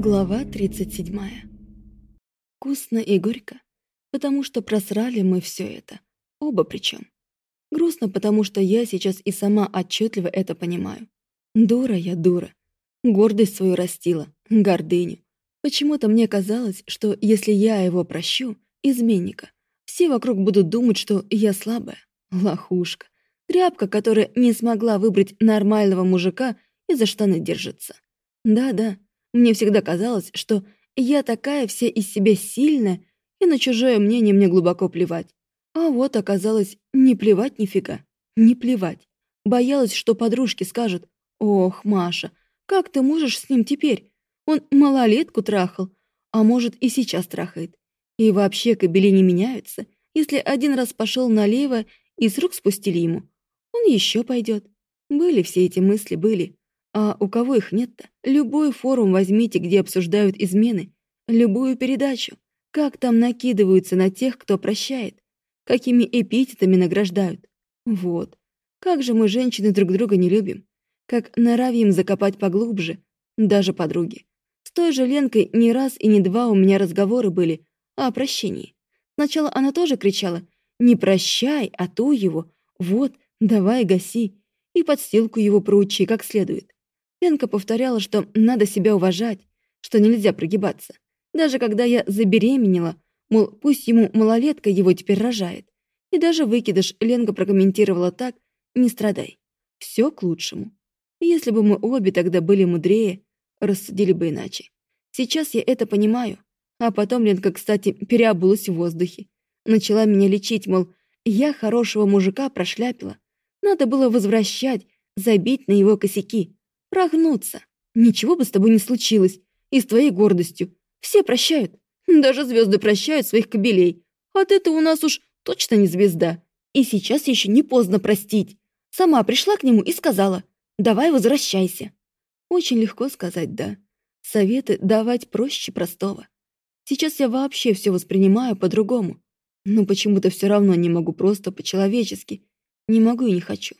Глава 37. Вкусно и горько, потому что просрали мы все это. Оба причем. Грустно, потому что я сейчас и сама отчетливо это понимаю. Дура я, дура. Гордость свою растила, гордыню. Почему-то мне казалось, что если я его прощу, изменника, все вокруг будут думать, что я слабая, лохушка, тряпка, которая не смогла выбрать нормального мужика и за штаны держится. Да-да, мне всегда казалось, что я такая вся из себя сильная, и на чужое мнение мне глубоко плевать. А вот оказалось, не плевать нифига. Не плевать. Боялась, что подружки скажут, «Ох, Маша, как ты можешь с ним теперь? Он малолетку трахал, а может и сейчас трахает. И вообще кобели не меняются. Если один раз пошел налево и с рук спустили ему, он еще пойдет. Были все эти мысли, были. А у кого их нет-то? Любой форум возьмите, где обсуждают измены. Любую передачу. Как там накидываются на тех, кто прощает. Какими эпитетами награждают. Вот. Как же мы, женщины, друг друга не любим. Как норовим закопать поглубже. Даже подруги. С той же Ленкой не раз и не два у меня разговоры были о прощении. Сначала она тоже кричала «Не прощай, а то его! Вот, давай гаси!» и подстилку его проучи как следует. Ленка повторяла, что надо себя уважать, что нельзя прогибаться. Даже когда я забеременела, мол, пусть ему малолетка его теперь рожает. И даже выкидыш Ленка прокомментировала так «не страдай». Все к лучшему. Если бы мы обе тогда были мудрее, рассудили бы иначе. Сейчас я это понимаю. А потом Ленка, кстати, переобулась в воздухе. Начала меня лечить, мол, я хорошего мужика прошляпила. Надо было возвращать, забить на его косяки. Прогнуться. Ничего бы с тобой не случилось. И с твоей гордостью. Все прощают. Даже звезды прощают своих кобелей. А ты-то у нас уж точно не звезда. И сейчас еще не поздно простить. Сама пришла к нему и сказала, давай возвращайся. Очень легко сказать «да». Советы давать проще простого. Сейчас я вообще все воспринимаю по-другому. Но почему-то все равно не могу просто по-человечески. Не могу и не хочу.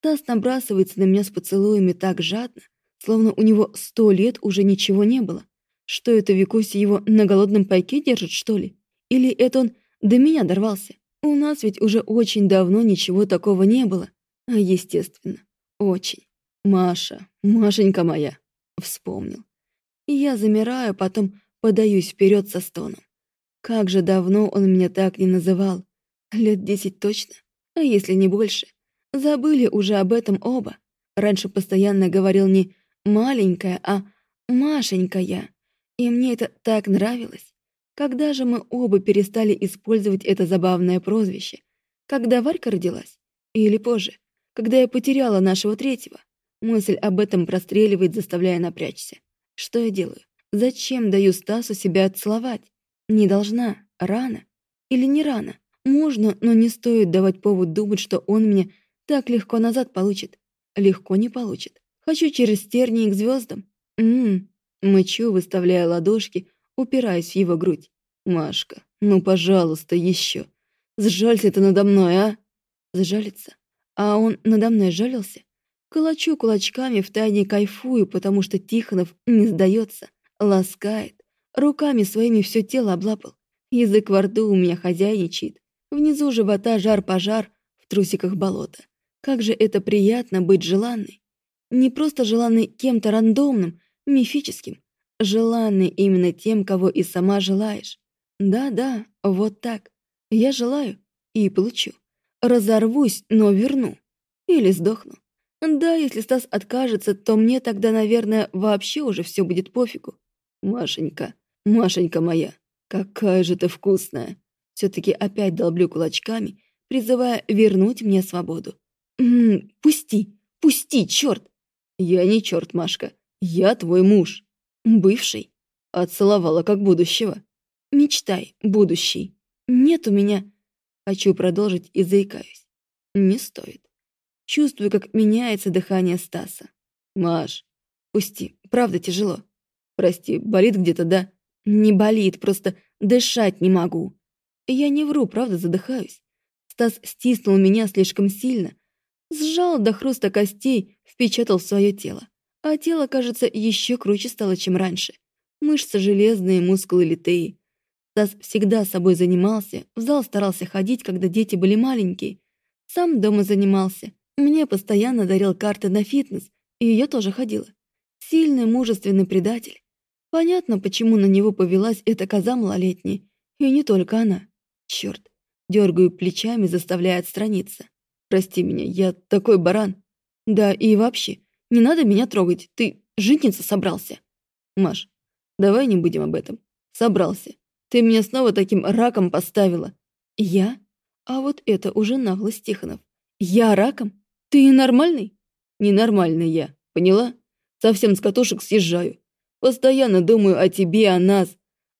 Тасс набрасывается на меня с поцелуями так жадно, словно у него сто лет уже ничего не было. Что это Викуси его на голодном пайке держит, что ли? Или это он до меня дорвался? У нас ведь уже очень давно ничего такого не было. А естественно, очень. Маша, Машенька моя, вспомнил. Я замираю, потом подаюсь вперед со стоном. Как же давно он меня так не называл. Лет десять точно, а если не больше. Забыли уже об этом оба. Раньше постоянно говорил не «маленькая», а «машенькая». И мне это так нравилось. Когда же мы оба перестали использовать это забавное прозвище? Когда Варька родилась? Или позже? Когда я потеряла нашего третьего? Мысль об этом простреливает, заставляя напрячься. Что я делаю? Зачем даю Стасу себя отцеловать? Не должна. Рано. Или не рано? Можно, но не стоит давать повод думать, что он меня так легко назад получит. Легко не получит. Хочу через тернии к звездам. Ммм, мычу, выставляя ладошки, упираясь в его грудь. Машка, ну, пожалуйста, еще. Сжалься ты надо мной, а? Сжалится. А он надо мной жалился? Кулачу кулачками, втайне кайфую, потому что Тихонов не сдается. Ласкает. Руками своими все тело облапал. Язык во рту у меня хозяйничает. Внизу живота жар-пожар, в трусиках болото. Как же это приятно быть желанной. Не просто желанной кем-то рандомным, мифическим. Желанной именно тем, кого и сама желаешь. Да-да, вот так. Я желаю и получу. Разорвусь, но верну. Или сдохну. Да, если Стас откажется, то мне тогда, наверное, вообще уже все будет пофигу. Машенька, Машенька моя, какая же ты вкусная. Все-таки опять долблю кулачками, призывая вернуть мне свободу. «М -м, «Пусти! Пусти, черт!» «Я не черт, Машка. Я твой муж. Бывший. Отцеловала как будущего. Мечтай, будущий. Нет у меня...» Хочу продолжить и заикаюсь. Не стоит. Чувствую, как меняется дыхание Стаса. «Маш, пусти. Правда тяжело. Прости, болит где-то, да?» «Не болит, просто дышать не могу». Я не вру, правда задыхаюсь. Стас стиснул меня слишком сильно, Сжал до хруста костей, впечатал в свое тело. А тело, кажется, еще круче стало, чем раньше. Мышцы железные, мускулы литые. Стас всегда собой занимался, в зал старался ходить, когда дети были маленькие. Сам дома занимался. Мне постоянно дарил карты на фитнес, и я тоже ходила. Сильный, мужественный предатель. Понятно, почему на него повелась эта коза малолетняя. И не только она. Черт. Дергаю плечами, заставляя отстраниться. Прости меня, я такой баран. Да и вообще, не надо меня трогать, ты жениться собрался. Маш, давай не будем об этом. Собрался. Ты меня снова таким раком поставила. Я? А вот это уже наглость Тихонов. Я раком? Ты нормальный? Ненормальный я, поняла? Совсем с катушек съезжаю. Постоянно думаю о тебе, о нас.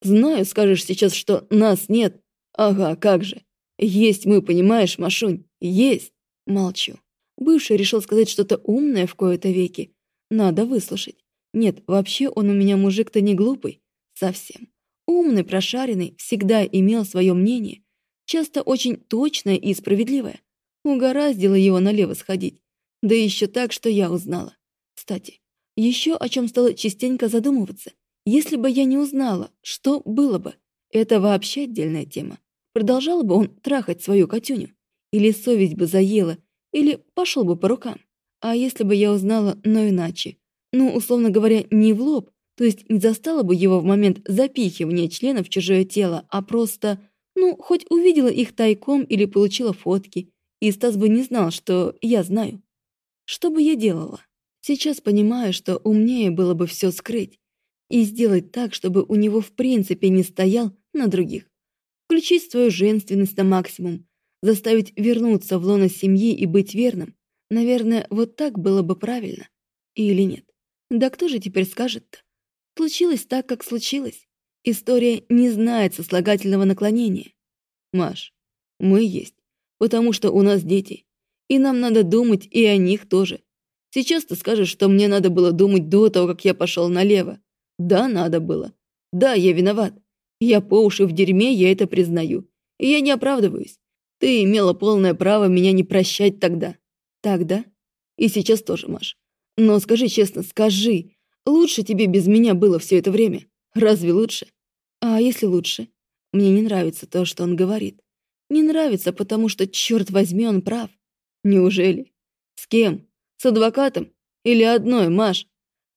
Знаю, скажешь сейчас, что нас нет. Ага, как же. Есть мы, понимаешь, Машунь, есть. Молчу. Бывший решил сказать что-то умное в кои-то веки. Надо выслушать. Нет, вообще он у меня мужик-то не глупый. Совсем. Умный, прошаренный, всегда имел свое мнение. Часто очень точное и справедливое. Угораздило его налево сходить. Да еще так, что я узнала. Кстати, еще о чем стало частенько задумываться. Если бы я не узнала, что было бы? Это вообще отдельная тема. Продолжал бы он трахать свою Катюню? Или совесть бы заела? Или пошел бы по рукам? А если бы я узнала, но иначе? Ну, условно говоря, не в лоб, то есть не застала бы его в момент запихивания члена в чужое тело, а просто, ну, хоть увидела их тайком или получила фотки, и Стас бы не знал, что я знаю. Что бы я делала? Сейчас понимаю, что умнее было бы все скрыть и сделать так, чтобы у него в принципе не стоял на других. Включить свою женственность на максимум, заставить вернуться в лоно семьи и быть верным. Наверное, вот так было бы правильно. Или нет? Да кто же теперь скажет-то? Случилось так, как случилось. История не знает сослагательного наклонения. Маш, мы есть, потому что у нас дети, и нам надо думать и о них тоже. Сейчас ты скажешь, что мне надо было думать до того, как я пошел налево. Да, надо было. Да, я виноват. Я по уши в дерьме, я это признаю. И я не оправдываюсь. Ты имела полное право меня не прощать тогда. Тогда? И сейчас тоже, Маш. Но скажи честно, скажи, лучше тебе без меня было все это время? Разве лучше? А если лучше? Мне не нравится то, что он говорит. Не нравится, потому что, черт возьми, он прав. Неужели? С кем? С адвокатом? Или одной, Маш?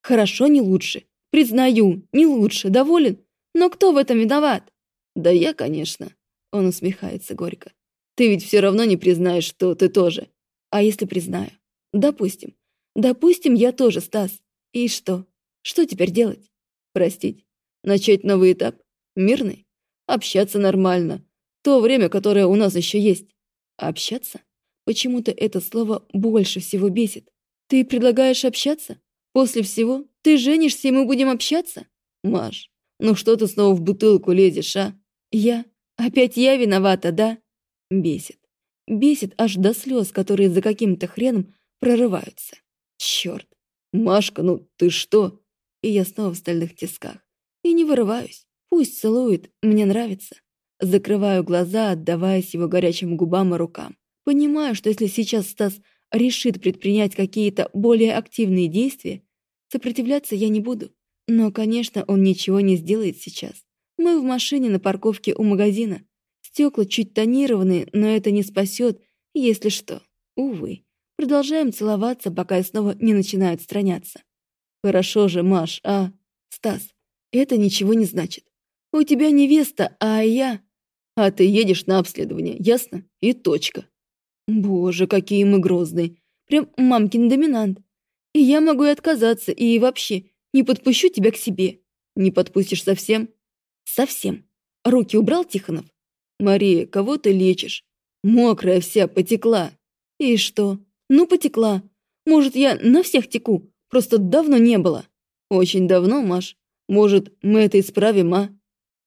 Хорошо, не лучше. Признаю, не лучше. Доволен? Но кто в этом виноват? Да я, конечно. Он усмехается горько. Ты ведь все равно не признаешь, что ты тоже. А если признаю? Допустим. Допустим, я тоже, Стас. И что? Что теперь делать? Простить? Начать новый этап? Мирный? Общаться нормально. То время, которое у нас еще есть. Общаться? Почему-то это слово больше всего бесит. Ты предлагаешь общаться? После всего ты женишься, и мы будем общаться? Маш, ну что ты снова в бутылку лезешь, а? Я? Опять я виновата, да? Бесит. Бесит аж до слез, которые за каким-то хреном прорываются. Черт. Машка, ну ты что? И я снова в стальных тисках. И не вырываюсь. Пусть целует, мне нравится. Закрываю глаза, отдаваясь его горячим губам и рукам. Понимаю, что если сейчас Стас решит предпринять какие-то более активные действия, сопротивляться я не буду. Но, конечно, он ничего не сделает сейчас. Мы в машине на парковке у магазина. Стекла чуть тонированные, но это не спасет, если что. Увы. Продолжаем целоваться, пока я снова не начинаю отстраняться. Хорошо же, Маш, а? Стас, это ничего не значит. У тебя невеста, а я... А ты едешь на обследование, ясно? И точка. Боже, какие мы грозные. Прям мамкин доминант. И я могу и отказаться, и вообще не подпущу тебя к себе. Не подпустишь совсем? Совсем. Руки убрал Тихонов? Мария, кого ты лечишь? Мокрая вся, потекла. И что? Ну, потекла. Может, я на всех теку, просто давно не было. Очень давно, Маш. Может, мы это исправим, а?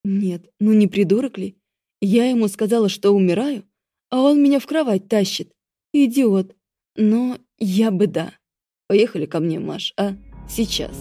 Нет, ну не придурок ли? Я ему сказала, что умираю, а он меня в кровать тащит. Идиот. Но я бы да. Поехали ко мне, Маш, а? Сейчас.